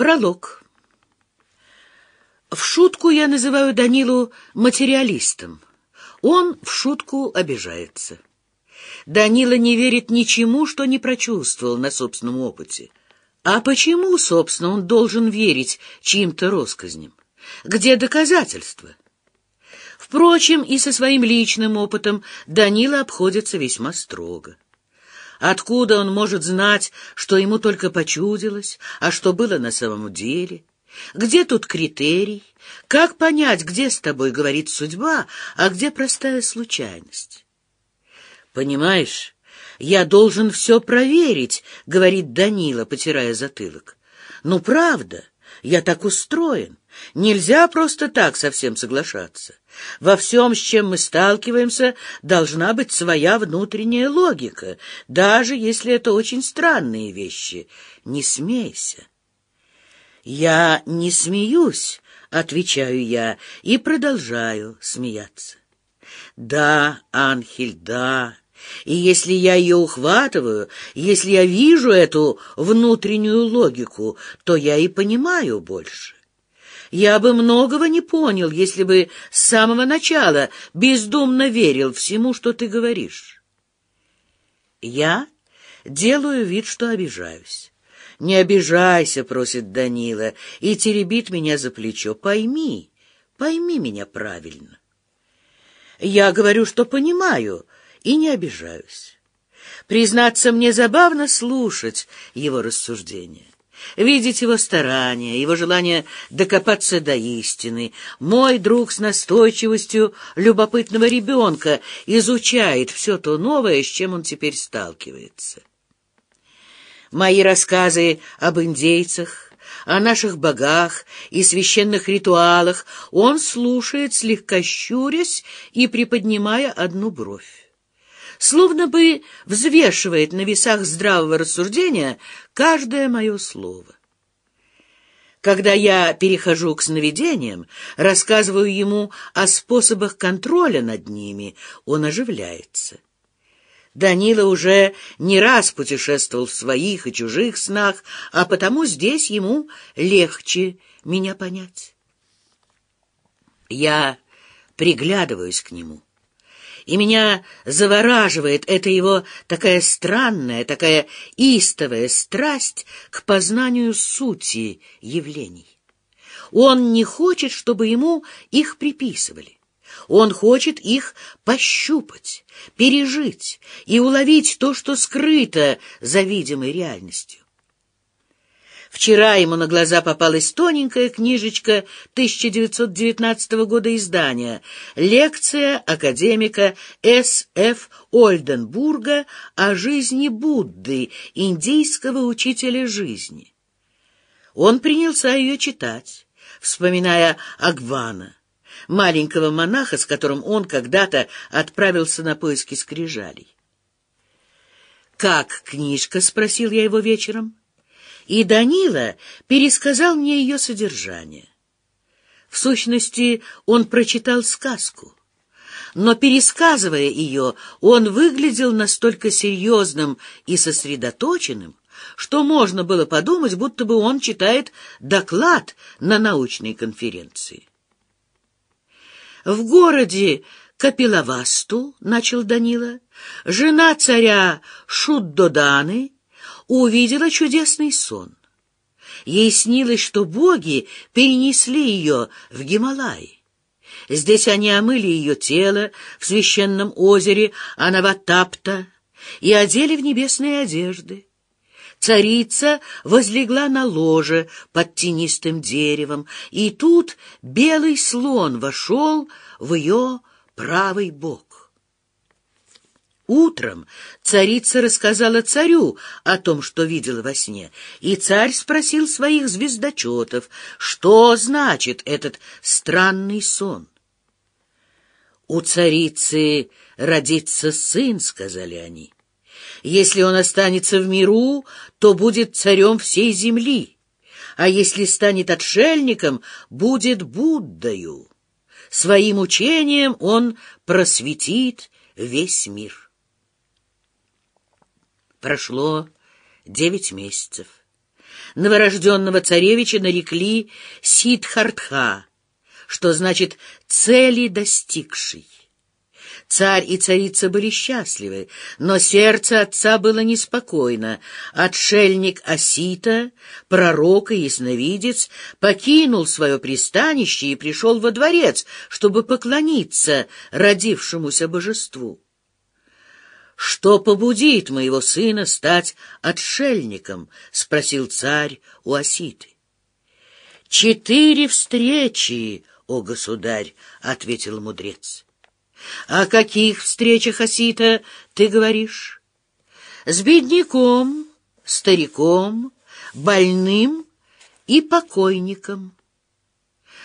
Пролог. В шутку я называю Данилу материалистом. Он в шутку обижается. Данила не верит ничему, что не прочувствовал на собственном опыте. А почему, собственно, он должен верить чьим-то россказням? Где доказательства? Впрочем, и со своим личным опытом Данила обходится весьма строго. Откуда он может знать, что ему только почудилось, а что было на самом деле? Где тут критерий? Как понять, где с тобой говорит судьба, а где простая случайность? Понимаешь, я должен все проверить, — говорит Данила, потирая затылок. Ну, правда, я так устроен. Нельзя просто так совсем соглашаться. Во всем, с чем мы сталкиваемся, должна быть своя внутренняя логика, даже если это очень странные вещи. Не смейся. Я не смеюсь, отвечаю я, и продолжаю смеяться. Да, Анхель, да. И если я ее ухватываю, если я вижу эту внутреннюю логику, то я и понимаю больше. Я бы многого не понял, если бы с самого начала бездумно верил всему, что ты говоришь. Я делаю вид, что обижаюсь. «Не обижайся», — просит Данила, и теребит меня за плечо. «Пойми, пойми меня правильно». Я говорю, что понимаю, и не обижаюсь. Признаться, мне забавно слушать его рассуждения видеть его старания, его желание докопаться до истины. Мой друг с настойчивостью любопытного ребенка изучает все то новое, с чем он теперь сталкивается. Мои рассказы об индейцах, о наших богах и священных ритуалах он слушает, слегка щурясь и приподнимая одну бровь словно бы взвешивает на весах здравого рассуждения каждое мое слово. Когда я перехожу к сновидениям, рассказываю ему о способах контроля над ними, он оживляется. Данила уже не раз путешествовал в своих и чужих снах, а потому здесь ему легче меня понять. Я приглядываюсь к нему и меня завораживает эта его такая странная, такая истовая страсть к познанию сути явлений. Он не хочет, чтобы ему их приписывали. Он хочет их пощупать, пережить и уловить то, что скрыто за видимой реальностью. Вчера ему на глаза попалась тоненькая книжечка 1919 года издания «Лекция академика С.Ф. Ольденбурга о жизни Будды, индийского учителя жизни». Он принялся ее читать, вспоминая Агвана, маленького монаха, с которым он когда-то отправился на поиски скрижалей. «Как книжка?» — спросил я его вечером и Данила пересказал мне ее содержание. В сущности, он прочитал сказку, но, пересказывая ее, он выглядел настолько серьезным и сосредоточенным, что можно было подумать, будто бы он читает доклад на научной конференции. В городе Капилавасту, — начал Данила, — жена царя Шуддоданы увидела чудесный сон. Ей снилось, что боги перенесли ее в Гималай. Здесь они омыли ее тело в священном озере Анаватапта и одели в небесные одежды. Царица возлегла на ложе под тенистым деревом, и тут белый слон вошел в ее правый бок. Утром царица рассказала царю о том, что видела во сне, и царь спросил своих звездочетов, что значит этот странный сон. «У царицы родится сын», — сказали они. «Если он останется в миру, то будет царем всей земли, а если станет отшельником, будет Буддою. Своим учением он просветит весь мир». Прошло девять месяцев. новорожденного царевича нарекли Сидхартха, что значит «цели достигший». Царь и царица были счастливы, но сердце отца было неспокойно. Отшельник Осита, пророк и ясновидец, покинул свое пристанище и пришел во дворец, чтобы поклониться родившемуся божеству. «Что побудит моего сына стать отшельником?» — спросил царь у Оситы. «Четыре встречи, о государь!» — ответил мудрец. О каких встречах, Осита, ты говоришь? С бедняком, стариком, больным и покойником.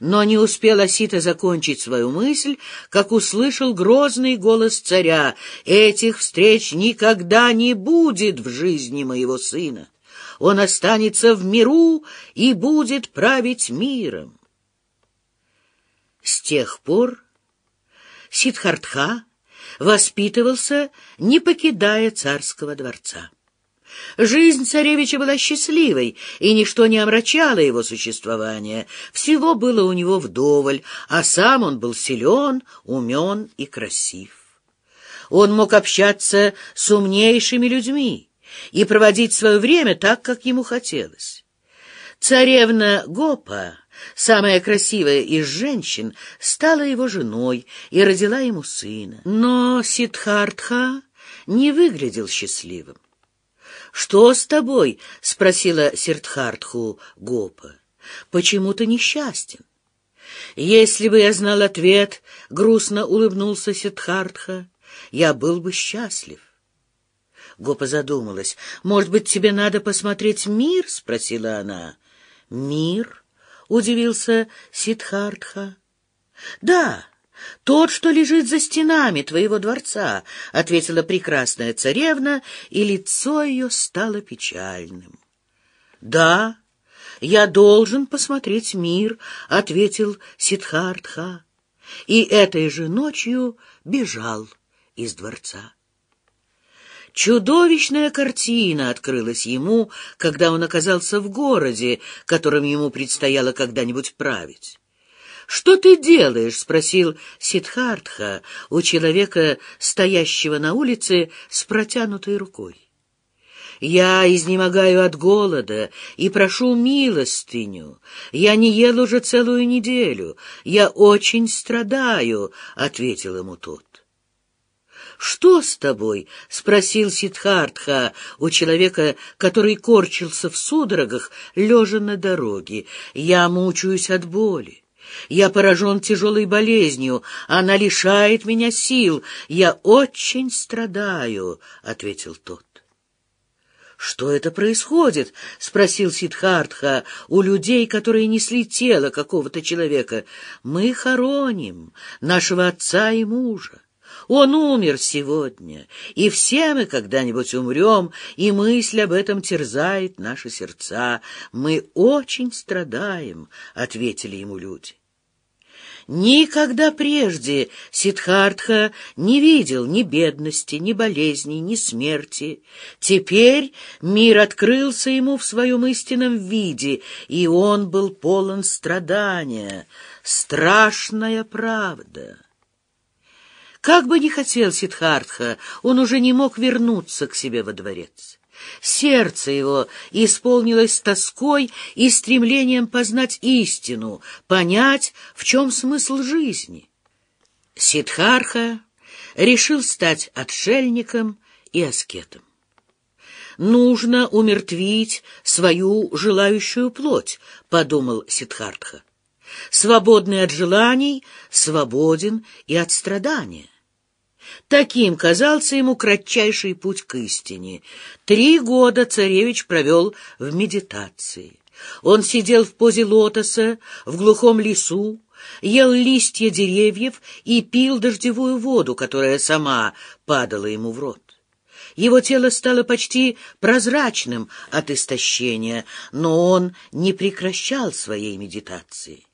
Но не успел Осита закончить свою мысль, как услышал грозный голос царя. «Этих встреч никогда не будет в жизни моего сына. Он останется в миру и будет править миром». С тех пор Сидхартха воспитывался, не покидая царского дворца. Жизнь царевича была счастливой, и ничто не омрачало его существование. Всего было у него вдоволь, а сам он был силен, умен и красив. Он мог общаться с умнейшими людьми и проводить свое время так, как ему хотелось. Царевна Гопа Самая красивая из женщин стала его женой и родила ему сына. Но Сидхартха не выглядел счастливым. «Что с тобой?» — спросила Сидхартху Гопа. «Почему ты несчастен?» «Если бы я знал ответ», — грустно улыбнулся Сидхартха, — «я был бы счастлив». Гопа задумалась. «Может быть, тебе надо посмотреть мир?» — спросила она. «Мир?» — удивился Сидхартха. — Да, тот, что лежит за стенами твоего дворца, — ответила прекрасная царевна, и лицо ее стало печальным. — Да, я должен посмотреть мир, — ответил Сидхартха, и этой же ночью бежал из дворца. Чудовищная картина открылась ему, когда он оказался в городе, которым ему предстояло когда-нибудь править. «Что ты делаешь?» — спросил Сидхартха у человека, стоящего на улице с протянутой рукой. «Я изнемогаю от голода и прошу милостыню. Я не ел уже целую неделю. Я очень страдаю», — ответил ему тот. «Что с тобой?» — спросил Сидхартха у человека, который корчился в судорогах, лежа на дороге. «Я мучаюсь от боли. Я поражен тяжелой болезнью. Она лишает меня сил. Я очень страдаю», — ответил тот. «Что это происходит?» — спросил Сидхартха у людей, которые несли тело какого-то человека. «Мы хороним нашего отца и мужа. Он умер сегодня, и все мы когда-нибудь умрем, и мысль об этом терзает наши сердца. Мы очень страдаем, — ответили ему люди. Никогда прежде Сидхартха не видел ни бедности, ни болезней, ни смерти. Теперь мир открылся ему в своем истинном виде, и он был полон страдания. Страшная правда. Как бы ни хотел Сидхартха, он уже не мог вернуться к себе во дворец. Сердце его исполнилось тоской и стремлением познать истину, понять, в чем смысл жизни. Сидхарха решил стать отшельником и аскетом. «Нужно умертвить свою желающую плоть», — подумал Сидхартха. «Свободный от желаний, свободен и от страдания». Таким казался ему кратчайший путь к истине. Три года царевич провел в медитации. Он сидел в позе лотоса в глухом лесу, ел листья деревьев и пил дождевую воду, которая сама падала ему в рот. Его тело стало почти прозрачным от истощения, но он не прекращал своей медитации.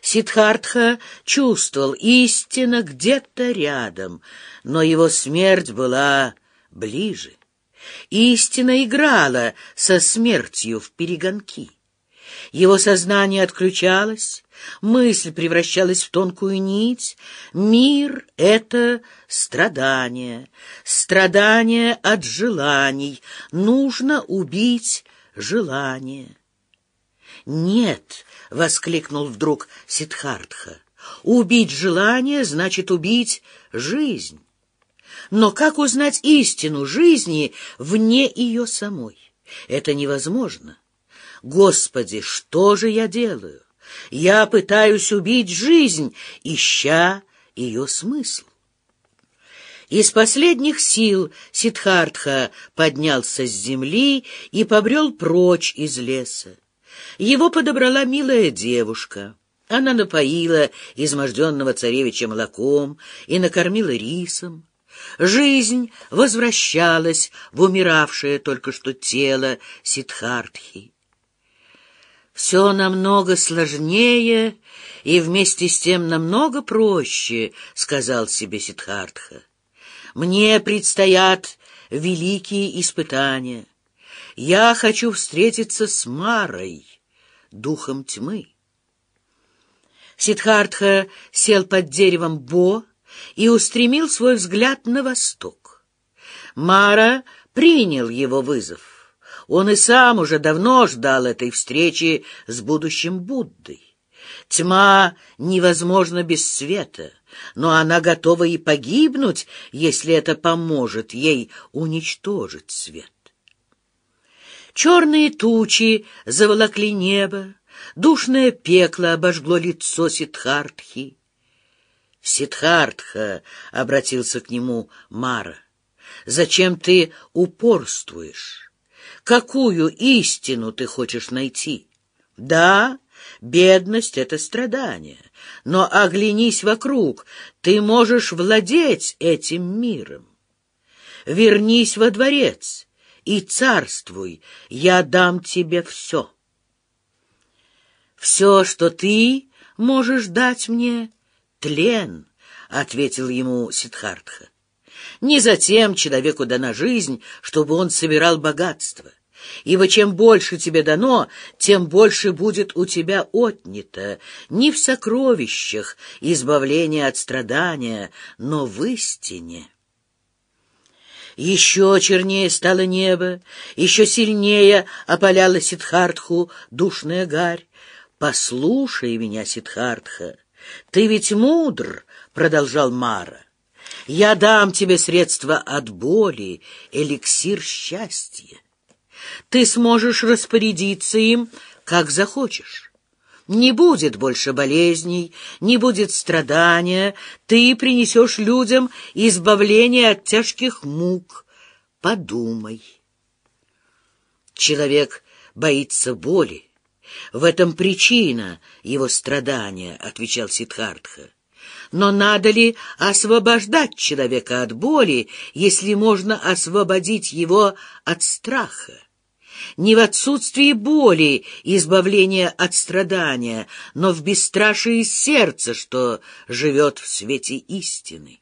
Сидхартха чувствовал истина где-то рядом, но его смерть была ближе. Истина играла со смертью в перегонки. Его сознание отключалось, мысль превращалась в тонкую нить. Мир — это страдание, страдание от желаний. Нужно убить желание. «Нет!» — воскликнул вдруг Сидхартха. «Убить желание значит убить жизнь». Но как узнать истину жизни вне ее самой? Это невозможно. Господи, что же я делаю? Я пытаюсь убить жизнь, ища ее смысл. Из последних сил Сидхартха поднялся с земли и побрел прочь из леса. Его подобрала милая девушка. Она напоила изможденного царевича молоком и накормила рисом. Жизнь возвращалась в умиравшее только что тело Сидхартхи. Все намного сложнее и вместе с тем намного проще, — сказал себе Сидхартха. Мне предстоят великие испытания. Я хочу встретиться с Марой, духом тьмы. Сидхартха сел под деревом Бо и устремил свой взгляд на восток. Мара принял его вызов. Он и сам уже давно ждал этой встречи с будущим Буддой. Тьма невозможна без света, но она готова и погибнуть, если это поможет ей уничтожить свет. Черные тучи заволокли небо, душное пекло обожгло лицо Сидхартхи. «Сидхартха!» — обратился к нему Мара. «Зачем ты упорствуешь?» Какую истину ты хочешь найти? Да, бедность — это страдание, но оглянись вокруг, ты можешь владеть этим миром. Вернись во дворец и царствуй, я дам тебе все. Все, что ты можешь дать мне, — тлен, — ответил ему Сидхартха. Не затем человеку дана жизнь, чтобы он собирал богатство ибо чем больше тебе дано, тем больше будет у тебя отнято, не в сокровищах избавление от страдания, но в истине. Еще чернее стало небо, еще сильнее опаляла Сидхартху душная гарь. «Послушай меня, Сидхартха, ты ведь мудр», — продолжал Мара. «Я дам тебе средства от боли, эликсир счастья ты сможешь распорядиться им, как захочешь. Не будет больше болезней, не будет страдания, ты принесешь людям избавление от тяжких мук. Подумай. Человек боится боли. В этом причина его страдания, — отвечал Сидхартха. Но надо ли освобождать человека от боли, если можно освободить его от страха? Не в отсутствии боли и избавления от страдания, но в бесстрашии сердца, что живет в свете истины.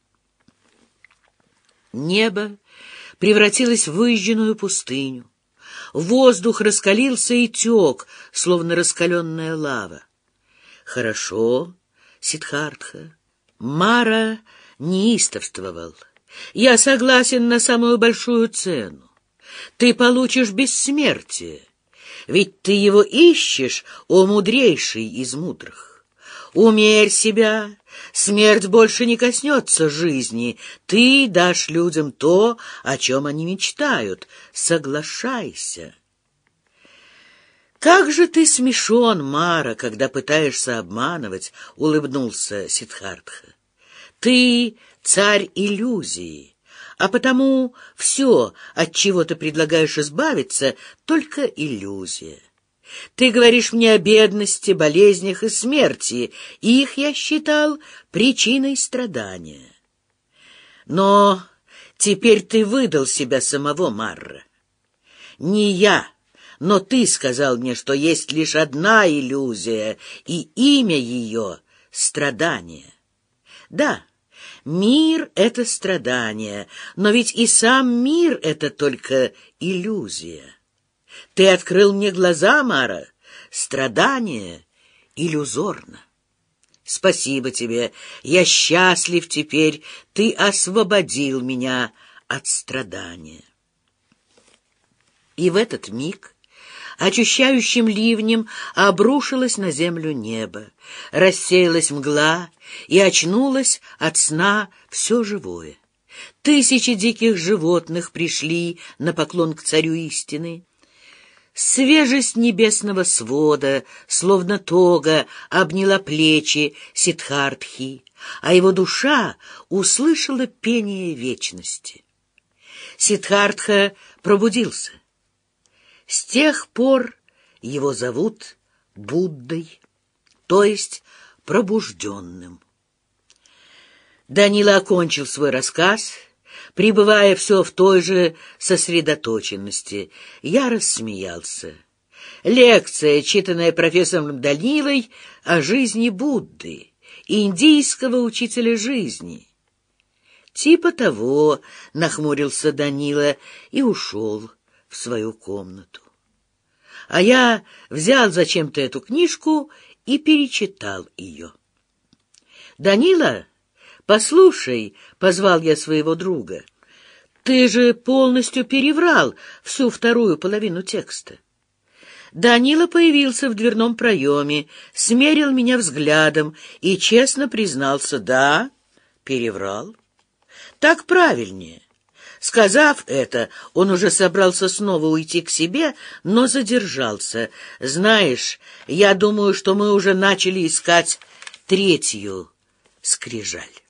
Небо превратилось в выжженную пустыню. Воздух раскалился и тек, словно раскаленная лава. Хорошо, Сидхартха. Мара неистовствовал. Я согласен на самую большую цену ты получишь бессмертие, ведь ты его ищешь, о мудрейший из мудрых. Умерь себя, смерть больше не коснется жизни, ты дашь людям то, о чем они мечтают, соглашайся. «Как же ты смешон, Мара, когда пытаешься обманывать!» — улыбнулся Сидхартха. «Ты царь иллюзии, а потому все, от чего ты предлагаешь избавиться, только иллюзия. Ты говоришь мне о бедности, болезнях и смерти. Их я считал причиной страдания. Но теперь ты выдал себя самого, Марра. Не я, но ты сказал мне, что есть лишь одна иллюзия, и имя ее — страдание. Да, Мир — это страдание, но ведь и сам мир — это только иллюзия. Ты открыл мне глаза, Мара. Страдание иллюзорно. Спасибо тебе, я счастлив теперь, ты освободил меня от страдания. И в этот миг очищающим ливнем обрушилось на землю небо, рассеялась мгла и очнулось от сна все живое. Тысячи диких животных пришли на поклон к царю истины. Свежесть небесного свода, словно тога, обняла плечи Сидхартхи, а его душа услышала пение вечности. Сидхартха пробудился. С тех пор его зовут Буддой, то есть пробужденным. Данила окончил свой рассказ, пребывая все в той же сосредоточенности. Я рассмеялся. Лекция, читанная профессором Данилой о жизни Будды, индийского учителя жизни. Типа того, нахмурился Данила и ушел свою комнату. А я взял зачем-то эту книжку и перечитал ее. «Данила, послушай», — позвал я своего друга, — «ты же полностью переврал всю вторую половину текста». Данила появился в дверном проеме, смерил меня взглядом и честно признался, да, переврал. Так правильнее. Сказав это, он уже собрался снова уйти к себе, но задержался. «Знаешь, я думаю, что мы уже начали искать третью скрижаль».